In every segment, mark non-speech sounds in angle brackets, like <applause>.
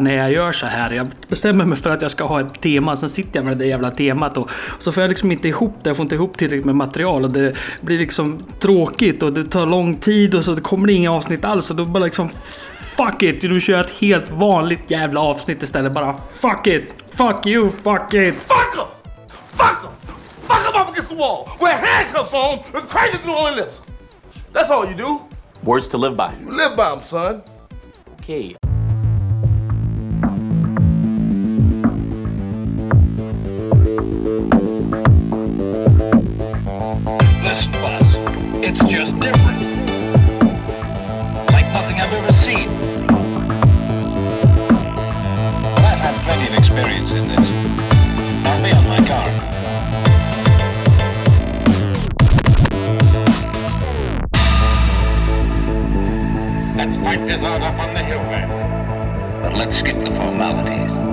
när jag gör så här. Jag bestämmer mig för att jag ska ha ett tema, sen sitter jag med det där jävla temat och så får jag liksom inte ihop det. Jag får inte ihop tillräckligt med material och det blir liksom tråkigt och det tar lång tid och så det kommer det inga avsnitt alls och då bara liksom Fuck it! Nu kör jag ett helt vanligt jävla avsnitt istället. Bara fuck it! Fuck you! Fuck it! Fuck him! Fuck him! Fuck him up against the wall with handcuffs on and crazy through on lips. That's all you do. Words to live by. You live by them, son. Okay. It's just different. Like nothing I've ever seen. I've had plenty of experience in this. I'll be on my guard. Let's fight this out up on the hill there. But let's skip the formalities.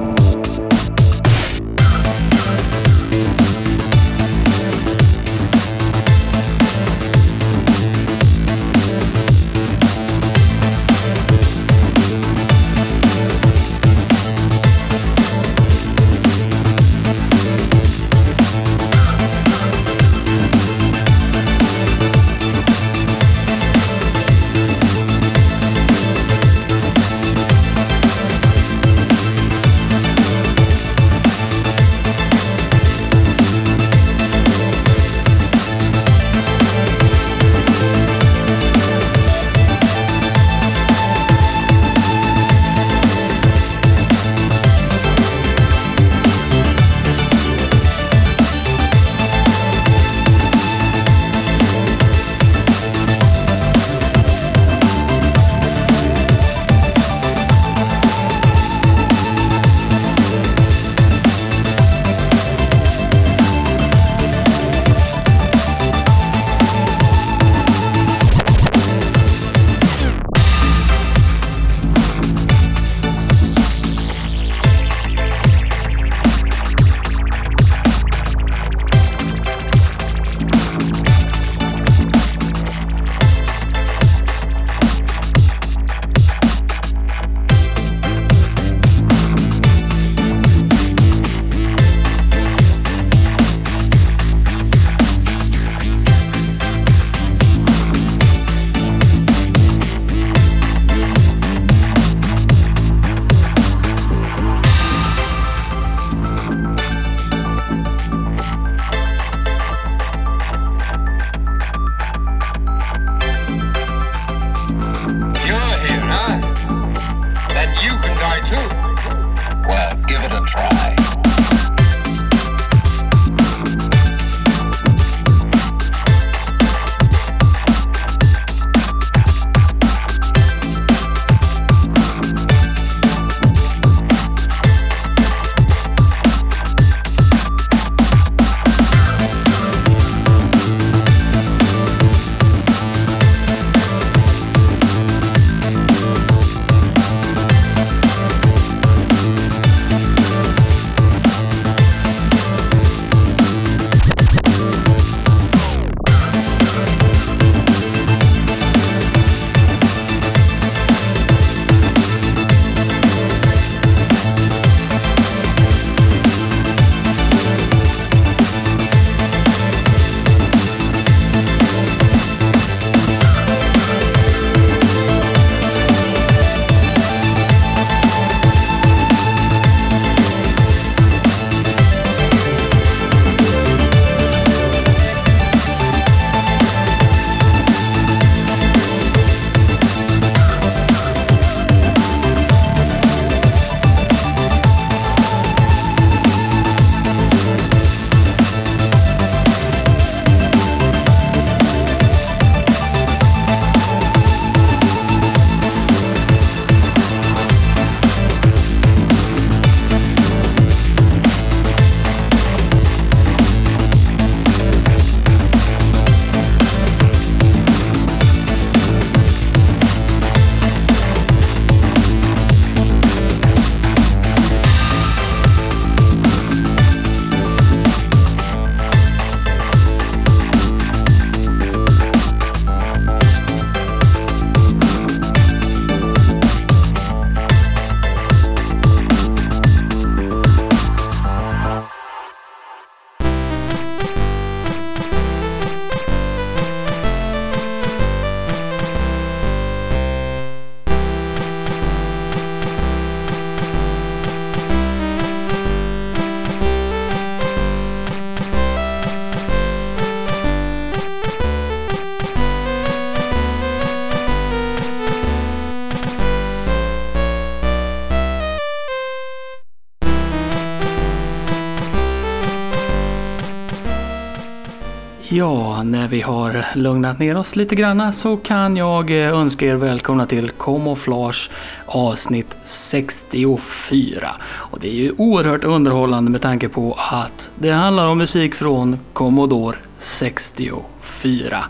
När vi har lugnat ner oss lite granna så kan jag eh, önska er välkomna till Camouflage avsnitt 64. Och det är ju oerhört underhållande med tanke på att det handlar om musik från Commodore 64.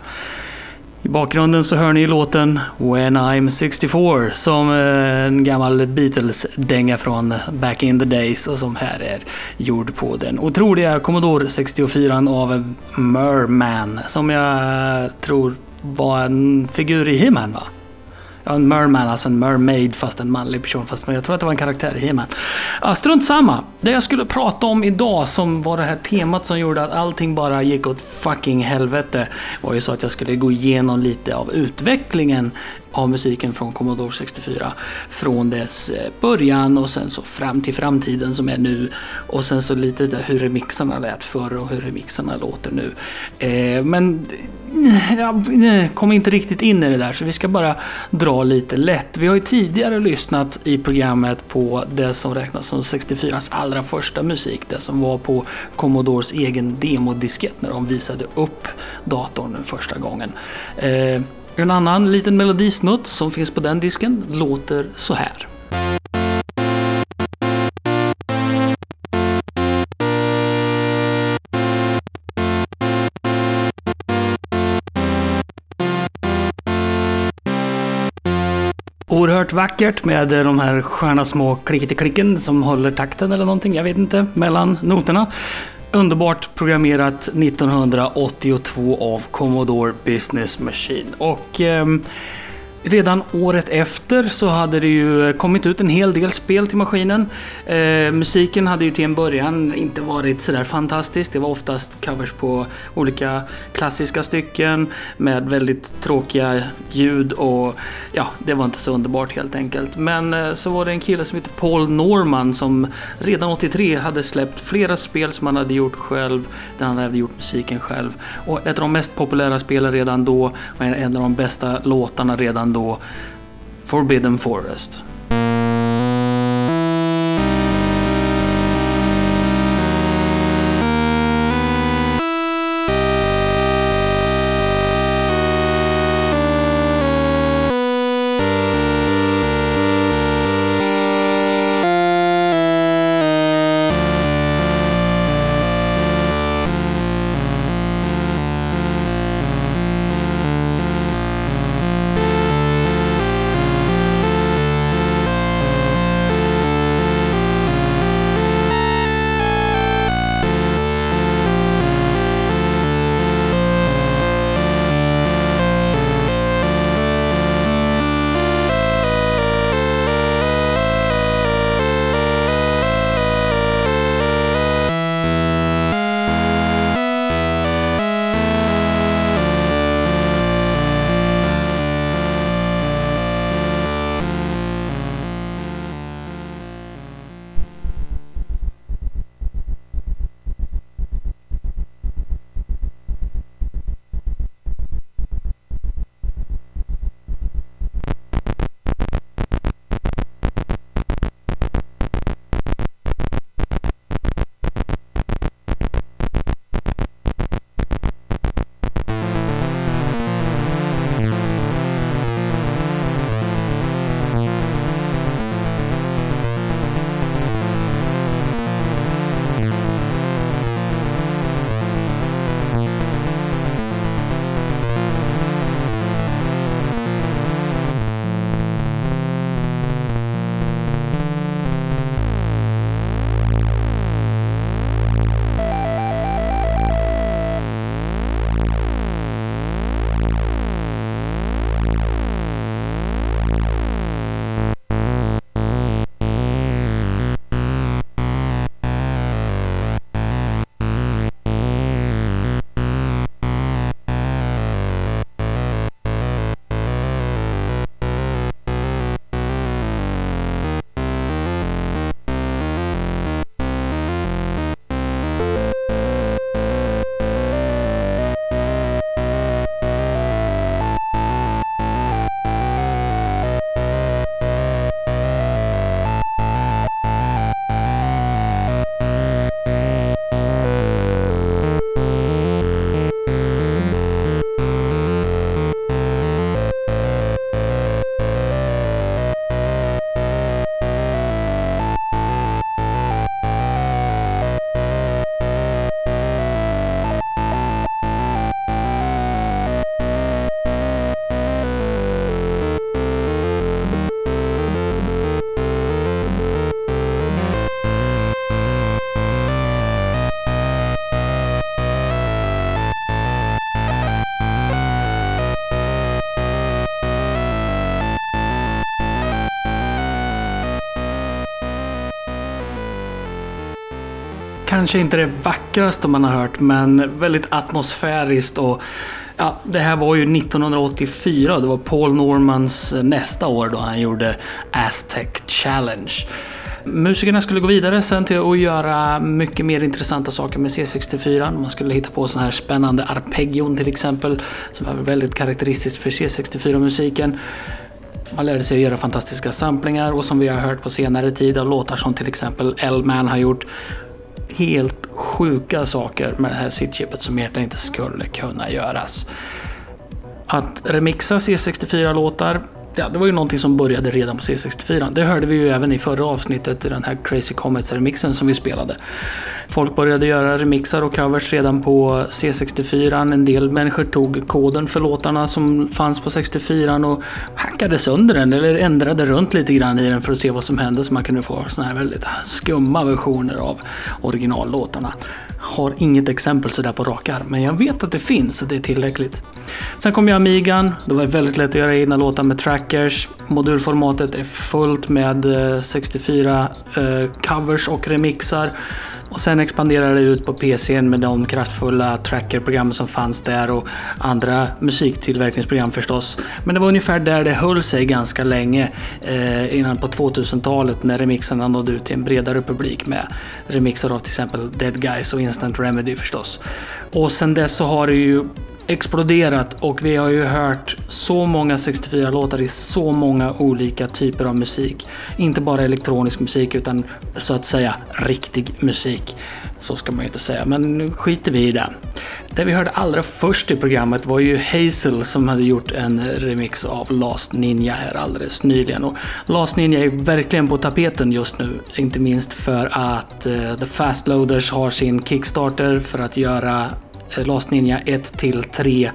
I bakgrunden så hör ni låten When I'm 64 som eh, en gammal Beatles-dänga från back in the days och som här är gjord på den otroliga Commodore 64 av Merman som jag tror var en figur i He-Man va? Ja, en merman, alltså en mermaid fast en manlig person. Fast jag tror att det var en karaktär i He-Man. Uh, strunt samma. Det jag skulle prata om idag som var det här temat som gjorde att allting bara gick åt fucking helvete var ju så att jag skulle gå igenom lite av utvecklingen av musiken från Commodore 64. Från dess eh, början och sen så fram till framtiden som är nu. Och sen så lite där hur remixarna lät förr och hur remixarna låter nu. Eh, men eh, jag eh, kom inte riktigt in i det där så vi ska bara dra lite lätt. Vi har ju tidigare lyssnat i programmet på det som räknas som 64s allra första musik. Det som var på Commodores egen demodiskett när de visade upp datorn den första gången. Eh, en annan liten melodisnutt som finns på den disken låter så här. Oerhört vackert med de här sköna små klickety-klicken som håller takten eller någonting, jag vet inte, mellan noterna. Underbart programmerat 1982 av Commodore Business Machine. Och eh, Redan året efter så hade det ju kommit ut en hel del spel till maskinen. Eh, musiken hade ju till en början inte varit sådär fantastisk. Det var oftast covers på olika klassiska stycken med väldigt tråkiga ljud och ja, det var inte så underbart helt enkelt. Men eh, så var det en kille som heter Paul Norman som redan 83 hade släppt flera spel som han hade gjort själv, där han hade gjort musiken själv. Och ett av de mest populära spelen redan då och en av de bästa låtarna redan då Forbidden Forest. Kanske inte det vackraste man har hört, men väldigt atmosfäriskt och Ja, det här var ju 1984. Det var Paul Normans eh, nästa år då han gjorde Aztec Challenge. Musikerna skulle gå vidare sen till att göra mycket mer intressanta saker med C64. Man skulle hitta på sådana här spännande arpeggion till exempel, som var väldigt karaktäristiskt för C64-musiken. Man lärde sig att göra fantastiska samplingar och som vi har hört på senare tid av låtar som till exempel L-Man har gjort. Helt sjuka saker med det här SID-chippet som egentligen inte skulle kunna göras. Att remixa C64-låtar ja, det var ju någonting som började redan på C64. Det hörde vi ju även i förra avsnittet i den här Crazy Comets-remixen som vi spelade. Folk började göra remixar och covers redan på C64. En del människor tog koden för låtarna som fanns på 64 och hackade sönder den eller ändrade runt lite grann i den för att se vad som hände så man kunde få såna här väldigt skumma versioner av originallåtarna. Har inget exempel sådär på rak arm, men jag vet att det finns och det är tillräckligt. Sen kom ju Amigan. Det var väldigt lätt att göra egna låtar med trackers. Modulformatet är fullt med eh, 64 eh, covers och remixar. Och sen expanderade det ut på PCn med de kraftfulla trackerprogram som fanns där och andra musiktillverkningsprogram förstås. Men det var ungefär där det höll sig ganska länge eh, innan på 2000-talet när remixarna nådde ut till en bredare publik med remixar av till exempel Dead Guys och Instant Remedy förstås. Och sen dess så har det ju exploderat och vi har ju hört så många 64-låtar i så många olika typer av musik. Inte bara elektronisk musik utan så att säga riktig musik. Så ska man ju inte säga, men nu skiter vi i det. Det vi hörde allra först i programmet var ju Hazel som hade gjort en remix av Last Ninja här alldeles nyligen. Och Last Ninja är verkligen på tapeten just nu, inte minst för att uh, The Fastloaders har sin Kickstarter för att göra Last Ninja 1 till 3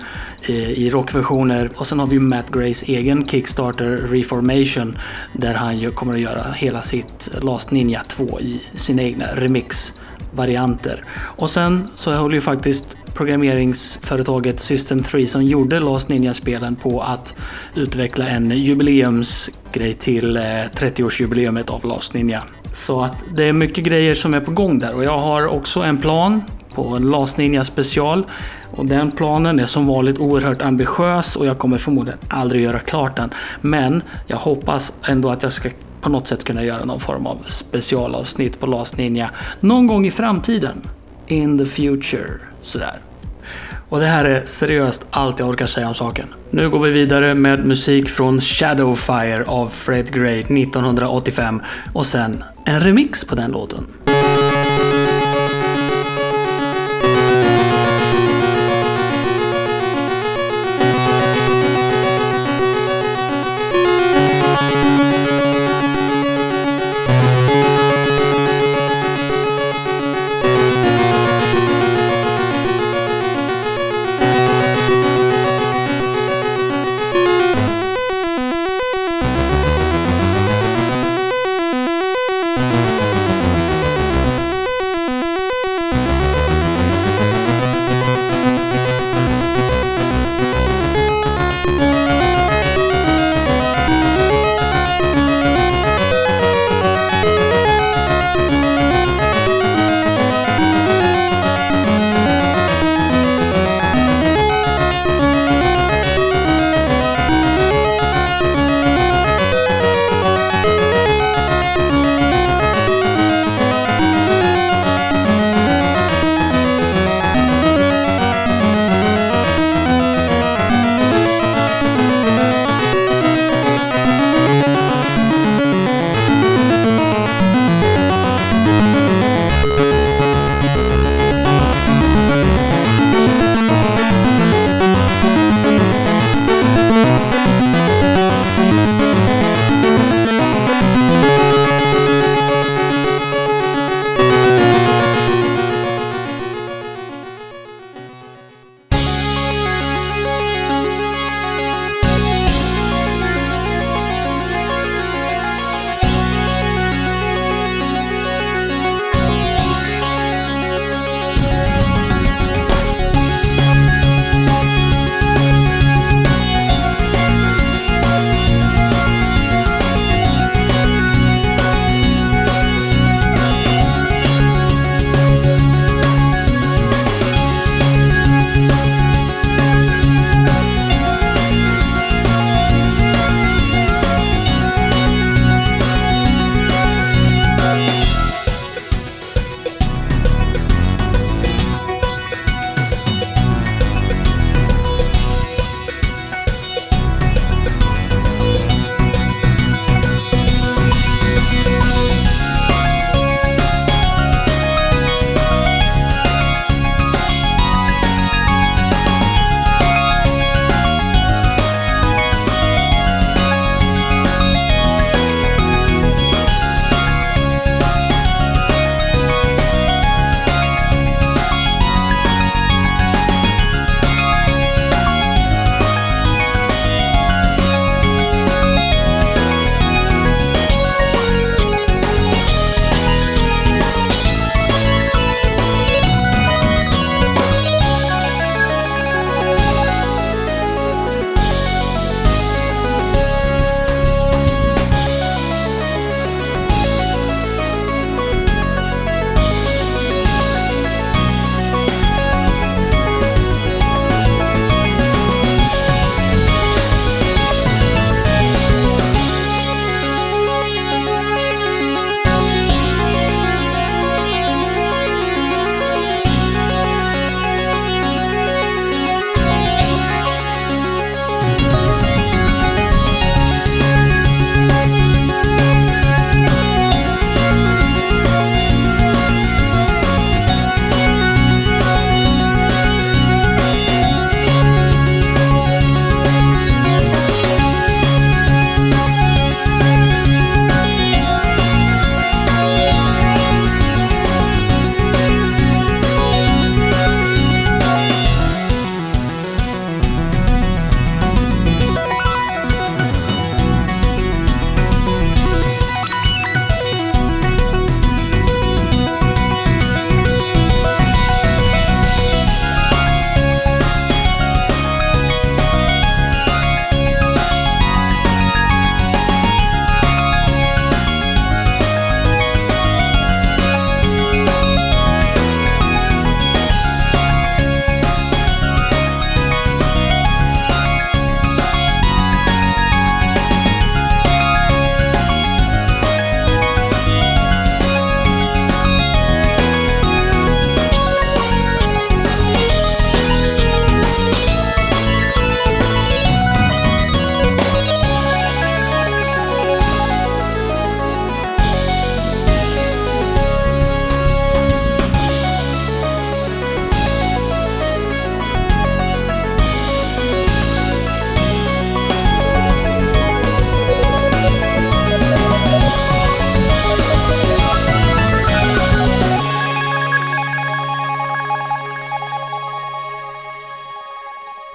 i rockversioner. Och sen har vi Matt Grays egen Kickstarter Reformation där han ju kommer att göra hela sitt Last Ninja 2 i sina egna remix-varianter. Och sen så håller ju faktiskt programmeringsföretaget System 3 som gjorde Last Ninja-spelen på att utveckla en jubileumsgrej till eh, 30-årsjubileumet av Last Ninja. Så att det är mycket grejer som är på gång där och jag har också en plan på en Las Ninja special. Och den planen är som vanligt oerhört ambitiös och jag kommer förmodligen aldrig göra klart den. Men jag hoppas ändå att jag ska på något sätt kunna göra någon form av specialavsnitt på Las Ninja någon gång i framtiden. In the future. Sådär. Och det här är seriöst allt jag orkar säga om saken. Nu går vi vidare med musik från Shadowfire av Fred Gray 1985 och sen en remix på den låten.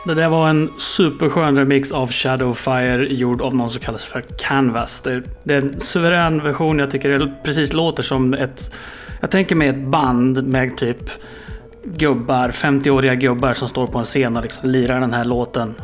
Det där var en superskön remix av Shadowfire gjord av någon som kallas för Canvas. Det, det är en suverän version. Jag tycker det precis låter som ett... Jag tänker mig ett band med typ gubbar, 50-åriga gubbar som står på en scen och liksom lirar den här låten.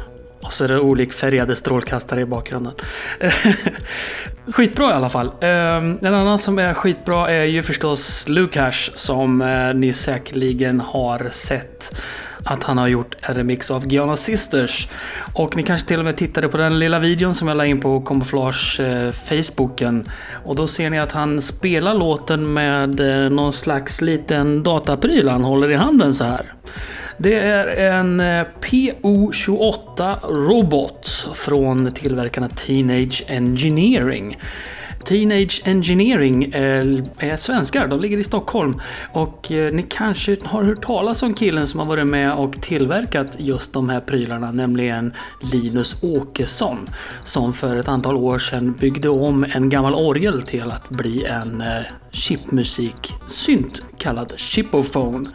Och så är det olikfärgade strålkastare i bakgrunden. <laughs> skitbra i alla fall. Ehm, en annan som är skitbra är ju förstås Lukash som eh, ni säkerligen har sett att han har gjort en remix av Giana Sisters. Och ni kanske till och med tittade på den lilla videon som jag la in på Camouflage eh, Facebooken. Och då ser ni att han spelar låten med eh, någon slags liten datapryl han håller i handen så här. Det är en eh, PO28 robot från tillverkarna Teenage Engineering. Teenage Engineering eh, är, svenskar, de ligger i Stockholm. Och eh, ni kanske har hört talas om killen som har varit med och tillverkat just de här prylarna, nämligen Linus Åkesson. Som för ett antal år sedan byggde om en gammal orgel till att bli en eh, chipmusik-synt kallad Chipophone.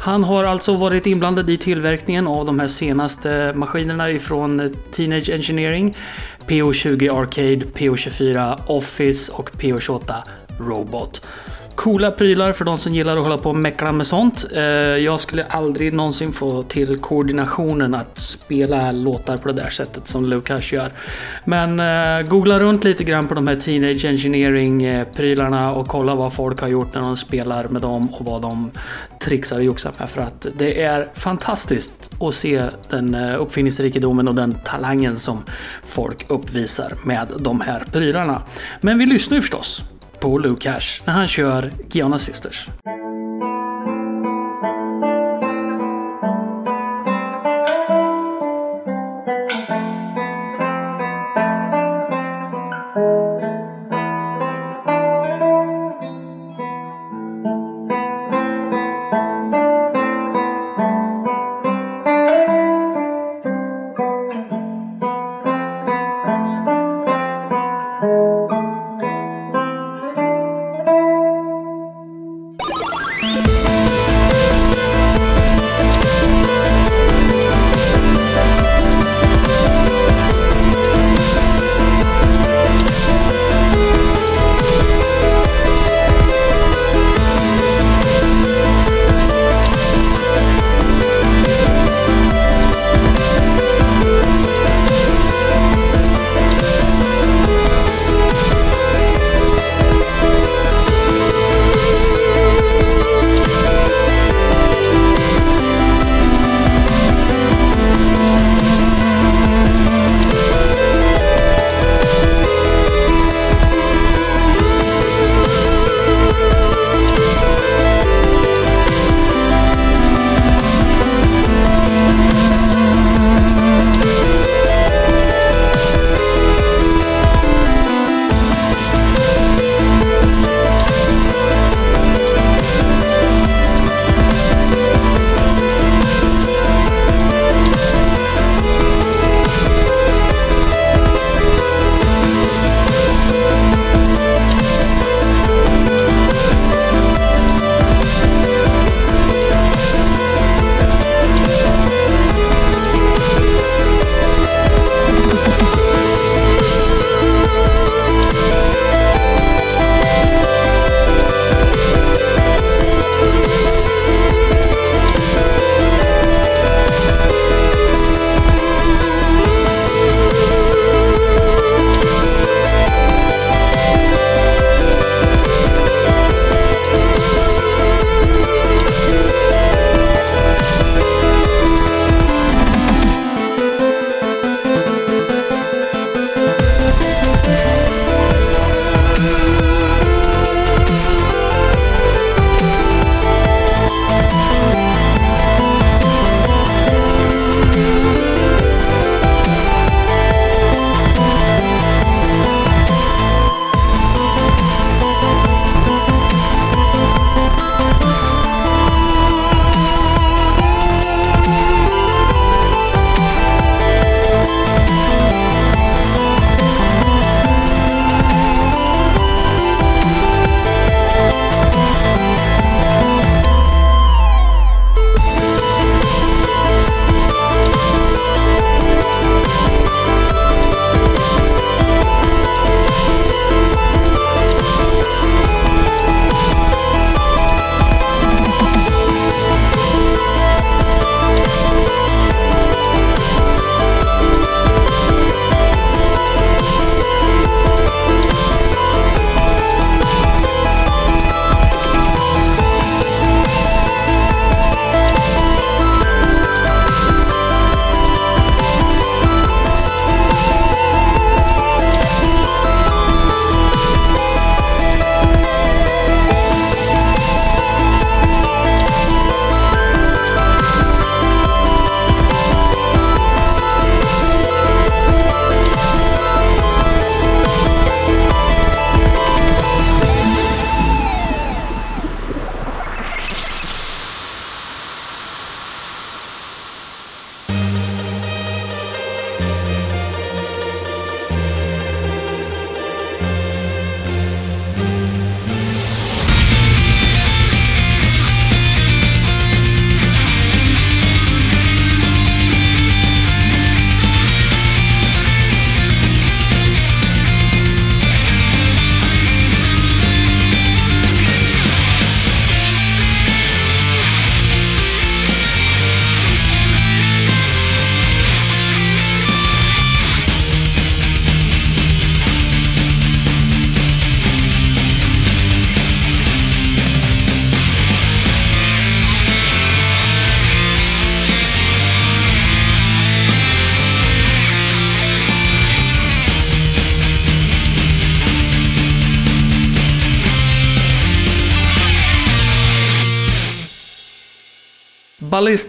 Han har alltså varit inblandad i tillverkningen av de här senaste maskinerna ifrån Teenage Engineering. PO20 Arcade, PO24 Office och PO28 Robot. Coola prylar för de som gillar att hålla på och meckla med sånt. Eh, jag skulle aldrig någonsin få till koordinationen att spela låtar på det där sättet som Lukas gör. Men eh, googla runt lite grann på de här Teenage Engineering-prylarna och kolla vad folk har gjort när de spelar med dem och vad de trixar och joxar med. För att det är fantastiskt att se den eh, uppfinningsrikedomen och den talangen som folk uppvisar med de här prylarna. Men vi lyssnar ju förstås på Lukash när han kör Giana Sisters.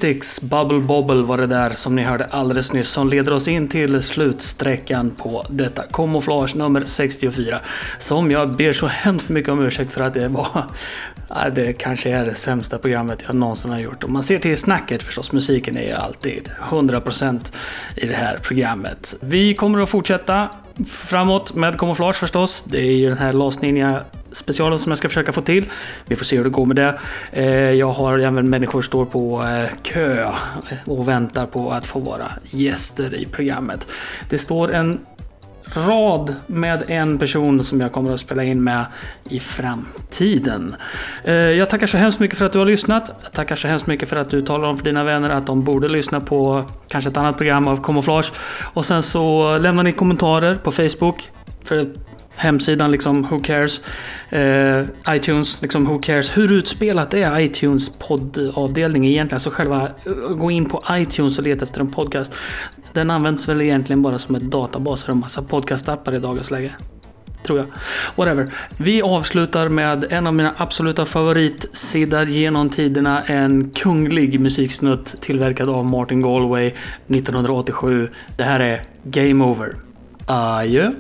Ballistics Bubble Bobble var det där som ni hörde alldeles nyss som leder oss in till slutsträckan på detta kamouflage nummer 64. Som jag ber så hemskt mycket om ursäkt för att det var... Det kanske är det sämsta programmet jag någonsin har gjort. Om man ser till snacket förstås, musiken är ju alltid 100% i det här programmet. Vi kommer att fortsätta framåt med kamouflage förstås. Det är ju den här Last Ninja specialen som jag ska försöka få till. Vi får se hur det går med det. Eh, jag har även människor står på eh, kö eh, och väntar på att få vara gäster i programmet. Det står en rad med en person som jag kommer att spela in med i framtiden. Jag tackar så hemskt mycket för att du har lyssnat. Jag tackar så hemskt mycket för att du talar om för dina vänner att de borde lyssna på kanske ett annat program av Camouflage. Och sen så lämnar ni kommentarer på Facebook. För hemsidan liksom Who Cares. Eh, iTunes, liksom Who Cares. Hur utspelat är iTunes poddavdelning egentligen? Alltså själva, eh, gå in på iTunes och leta efter en podcast. Den används väl egentligen bara som ett databas för en massa podcastappar i dagens läge. Tror jag. Whatever. Vi avslutar med en av mina absoluta favoritsidor genom tiderna. En kunglig musiksnutt tillverkad av Martin Galway 1987. Det här är Game Over. Adjö.